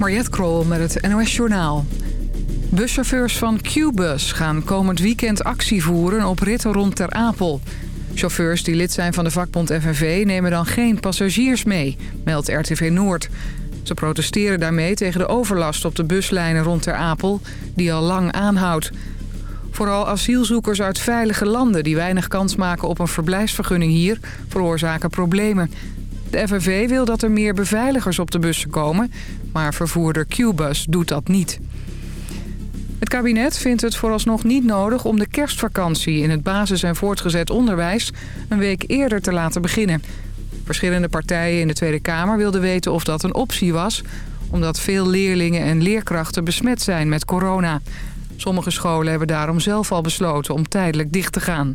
Mariette Krol met het NOS Journaal. Buschauffeurs van Qbus gaan komend weekend actie voeren op ritten rond Ter Apel. Chauffeurs die lid zijn van de vakbond FNV nemen dan geen passagiers mee, meldt RTV Noord. Ze protesteren daarmee tegen de overlast op de buslijnen rond Ter Apel, die al lang aanhoudt. Vooral asielzoekers uit veilige landen die weinig kans maken op een verblijfsvergunning hier veroorzaken problemen. De FNV wil dat er meer beveiligers op de bussen komen, maar vervoerder Qbus doet dat niet. Het kabinet vindt het vooralsnog niet nodig om de kerstvakantie in het basis- en voortgezet onderwijs een week eerder te laten beginnen. Verschillende partijen in de Tweede Kamer wilden weten of dat een optie was... omdat veel leerlingen en leerkrachten besmet zijn met corona. Sommige scholen hebben daarom zelf al besloten om tijdelijk dicht te gaan.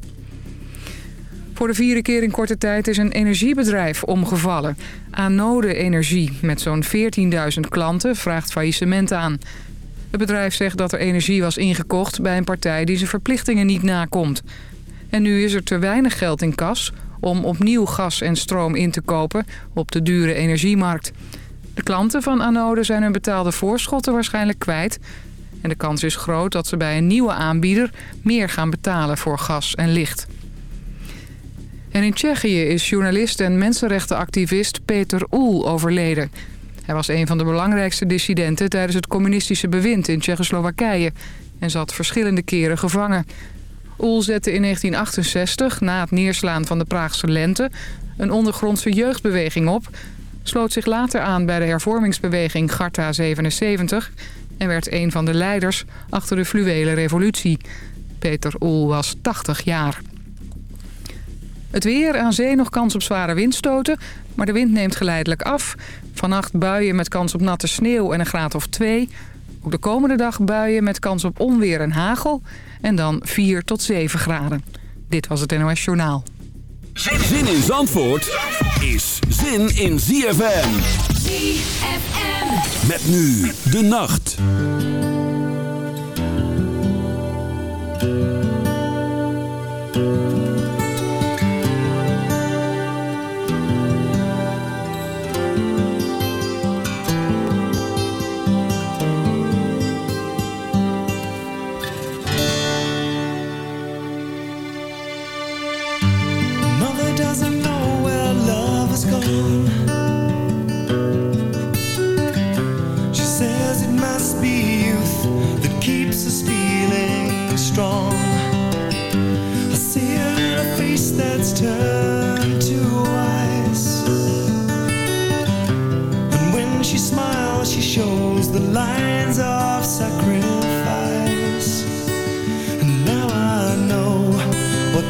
Voor de vierde keer in korte tijd is een energiebedrijf omgevallen. Anode Energie, met zo'n 14.000 klanten, vraagt faillissement aan. Het bedrijf zegt dat er energie was ingekocht bij een partij die zijn verplichtingen niet nakomt. En nu is er te weinig geld in kas om opnieuw gas en stroom in te kopen op de dure energiemarkt. De klanten van Anode zijn hun betaalde voorschotten waarschijnlijk kwijt. En de kans is groot dat ze bij een nieuwe aanbieder meer gaan betalen voor gas en licht. En in Tsjechië is journalist en mensenrechtenactivist Peter Oel overleden. Hij was een van de belangrijkste dissidenten tijdens het communistische bewind in Tsjechoslowakije... en zat verschillende keren gevangen. Oel zette in 1968, na het neerslaan van de Praagse lente... een ondergrondse jeugdbeweging op... sloot zich later aan bij de hervormingsbeweging Garta 77... en werd een van de leiders achter de fluwele revolutie. Peter Oel was 80 jaar. Het weer, aan zee nog kans op zware windstoten, maar de wind neemt geleidelijk af. Vannacht buien met kans op natte sneeuw en een graad of 2. Ook de komende dag buien met kans op onweer en hagel. En dan 4 tot 7 graden. Dit was het NOS Journaal. Zin in Zandvoort is zin in ZFM. ZFM. Met nu de nacht.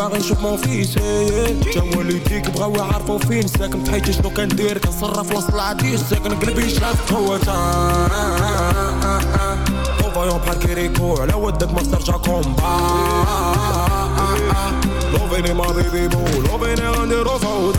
باغي نشوف مون فيس. إيه، إيه. تا هو اللي يديك بغاو يعرفوا فين. ساكن في شنو كندير؟ كنصرف وصل العديش ساكن قلبي شاف. هو تا آه، آه، آه. فايون بحال كيريكو. على ودك ما ترجع كومبا لوفيني ماضي ديبو لوفيني غنديرو فوضى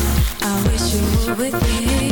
I, I, I,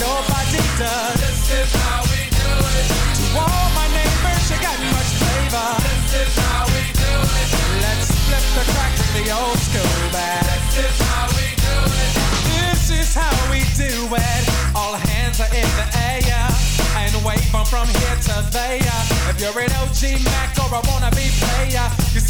This is how we do it. To all my neighbors, you got much flavor. This is how we do it. Let's flip the crack the old school. This is how we do it. This is how we do it. All hands are in the air. And wave from here to there. If you're an OG Mac or a wannabe player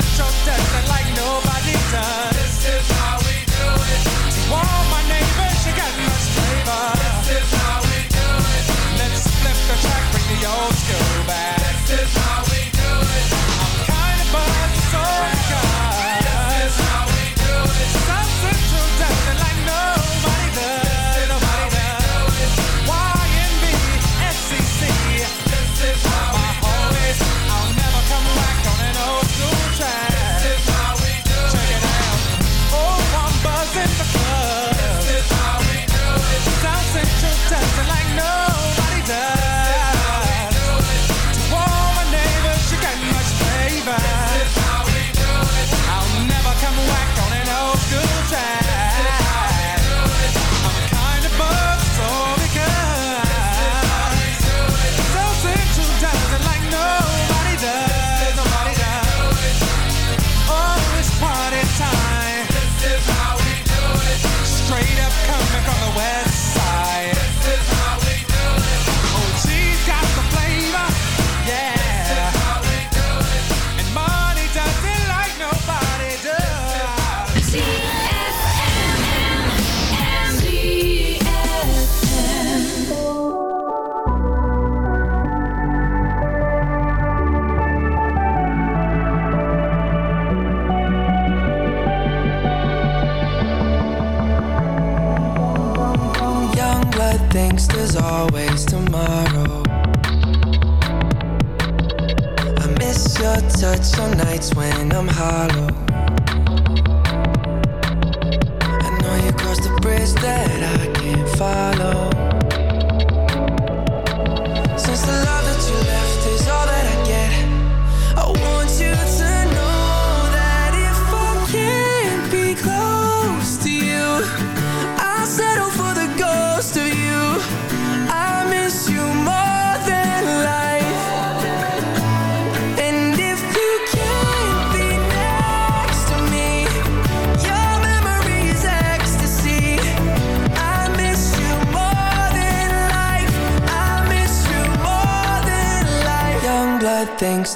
retro dust and like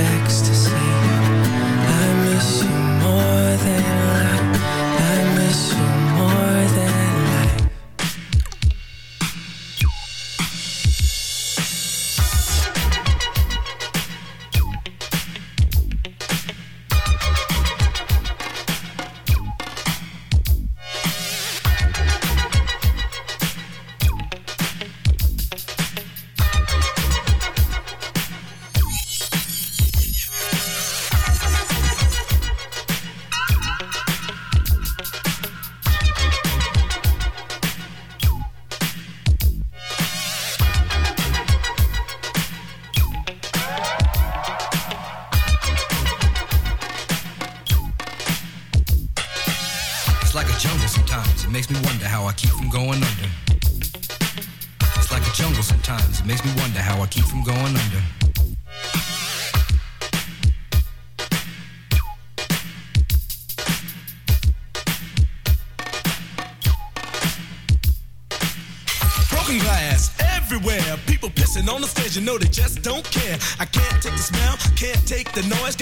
Memory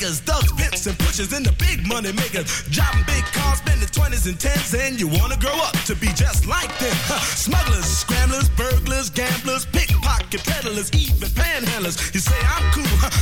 takers, thugs, pimps, and pushers, and the big money makers. Driving big cars, spending 20s and 10s, and you wanna grow up to be just like them. Smugglers, scramblers, burglars gamblers, pickpocket peddlers, even panhandlers. You say I'm cool,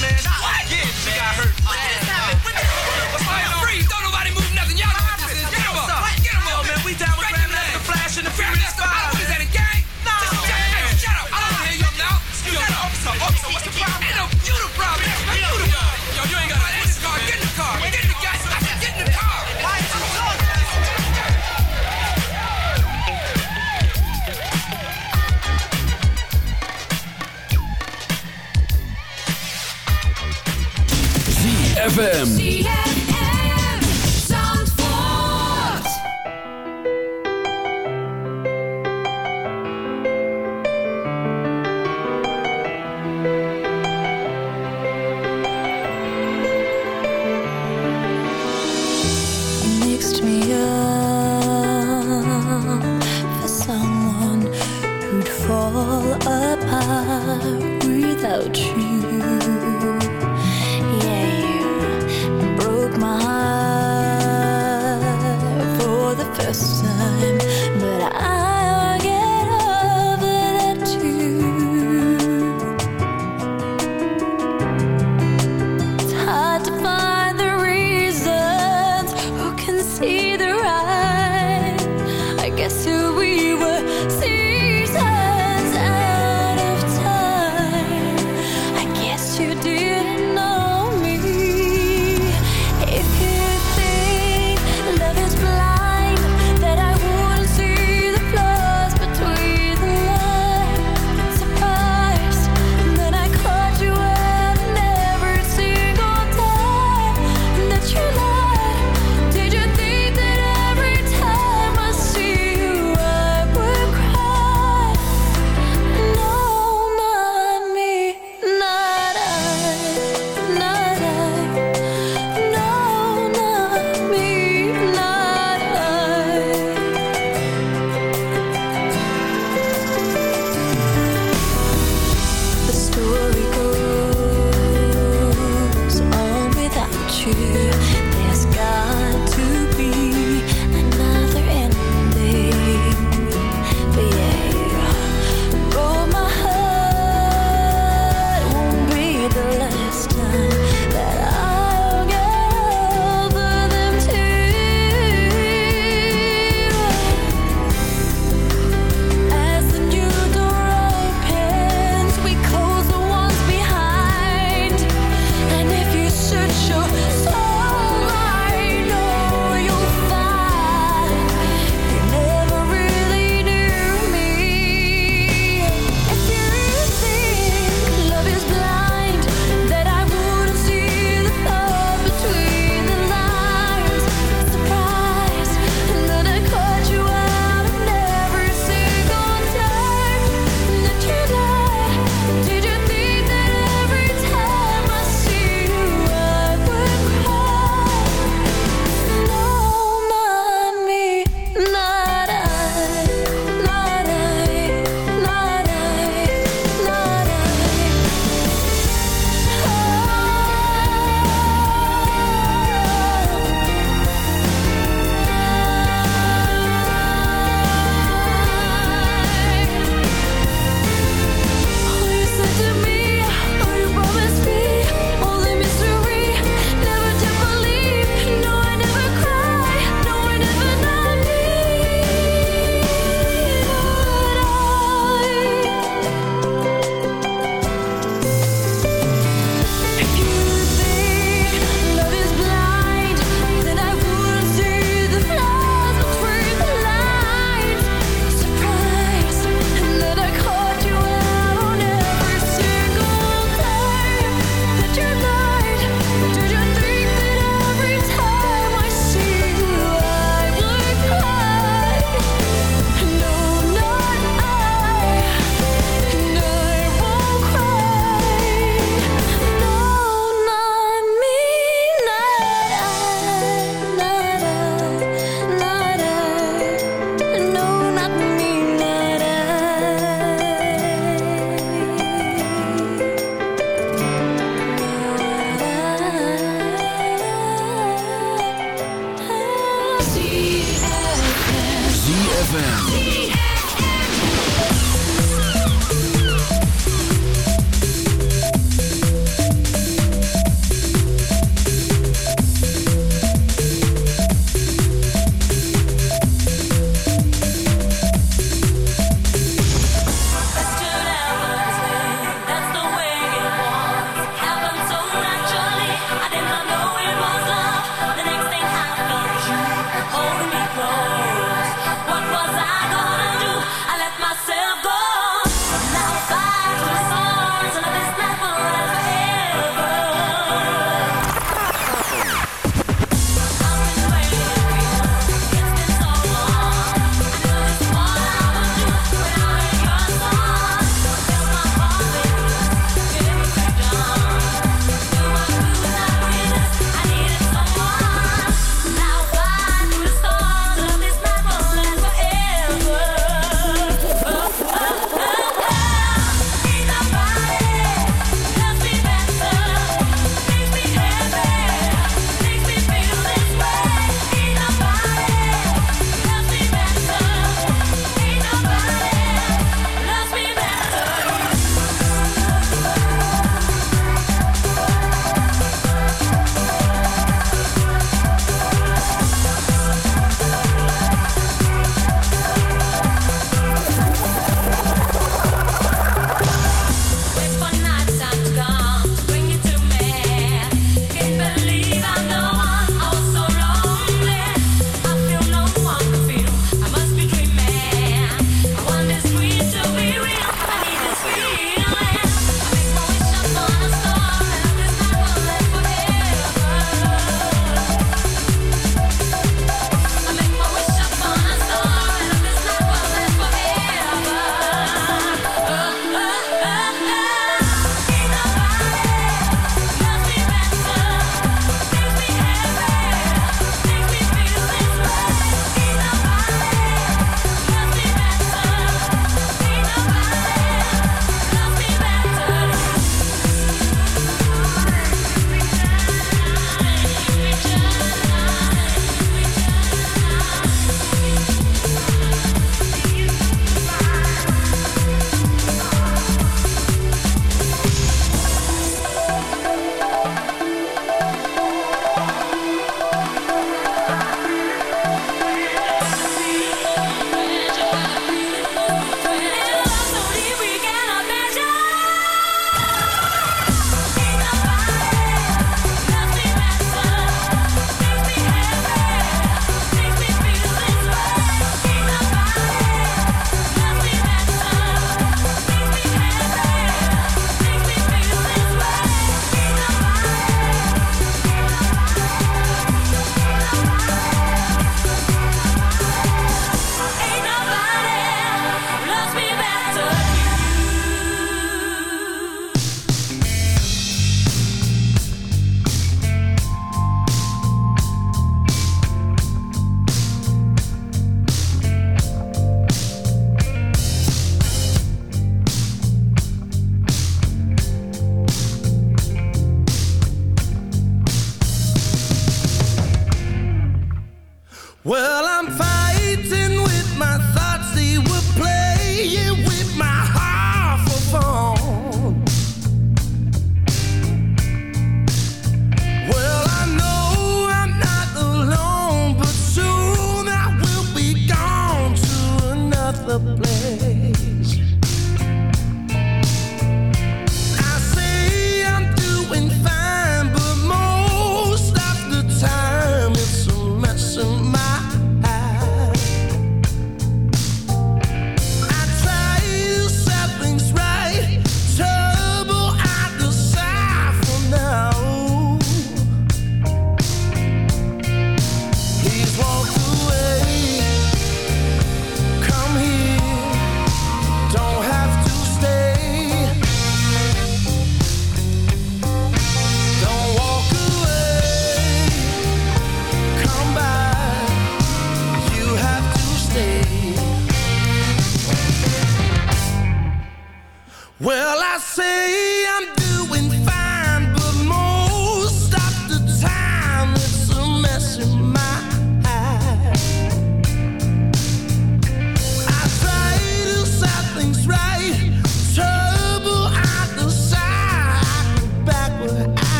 Man. What? Yeah, she got hurt. ZFM.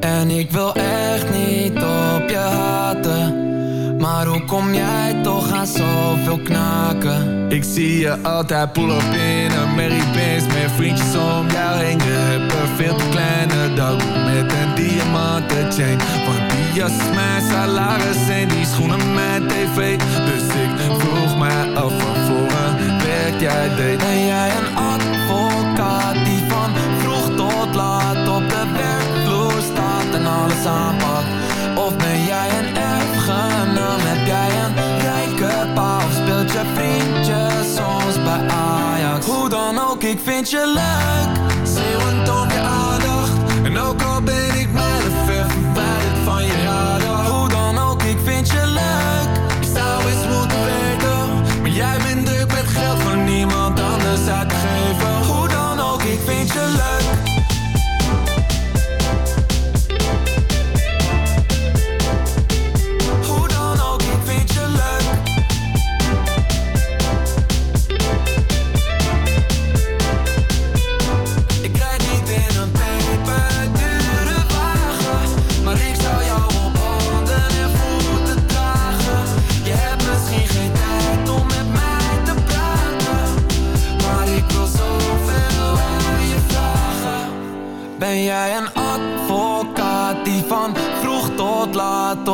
En ik wil echt niet op je haten. Maar hoe kom jij toch aan zoveel knaken? Ik zie je altijd pull up in een Mary Benz Met vriendjes om jou heen. Je hebt een veel te kleine dag Met een diamanten chain Want die jas is mijn salaris En die schoenen mijn tv. Dus ik vroeg mij af van voor een werk jij deed. Ben jij een Of ben jij een erfgenaam? Heb jij een rijke pa of speelt je vriendje soms bij Ajax? Hoe dan ook, ik vind je leuk, zeeuwend om je aandacht. En ook al ben ik